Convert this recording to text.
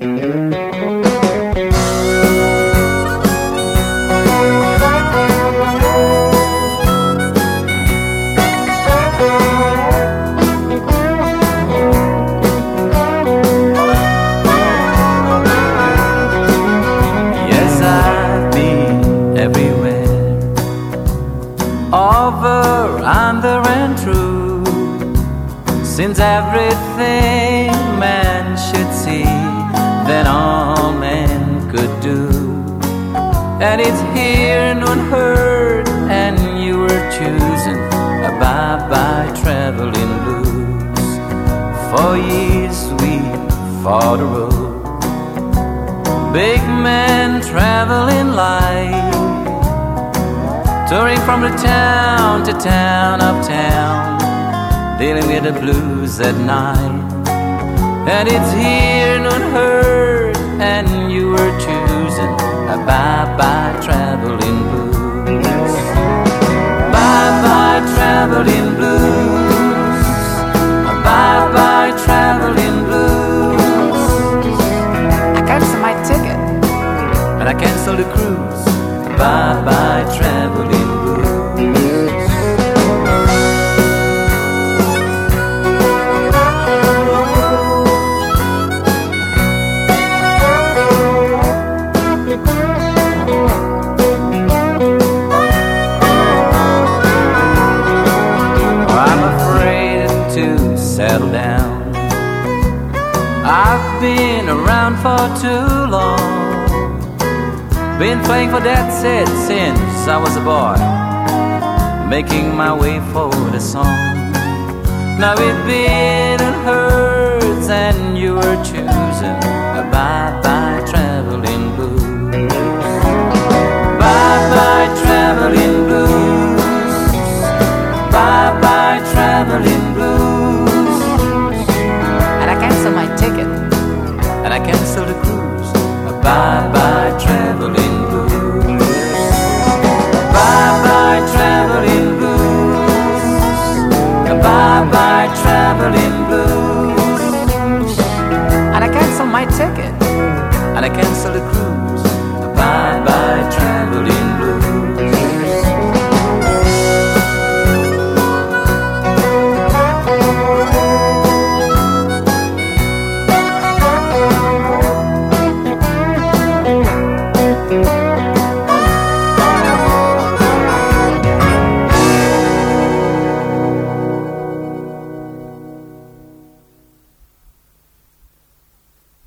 over, under, and through. Since everything And it's here, none heard, and you were choosing a bye bye traveling blues. For years we fought the road. Big men traveling light, touring from the town to town, uptown, dealing with the blues at night. And it's here and unheard, and you were choosing a bye Canceled the cruise. Bye bye, traveling blues. I'm afraid to settle down. I've been around for too long. Been playing for that's it since I was a boy, making my way for the song. Now it been and hurts, and you were choosing a bye bye traveling blues. Bye bye traveling blues. Bye bye traveling blues. And I cancel my ticket, and I cancel the cruise. Bye bye. Berlin blues. And I cancel my ticket, and I cancel the cruise.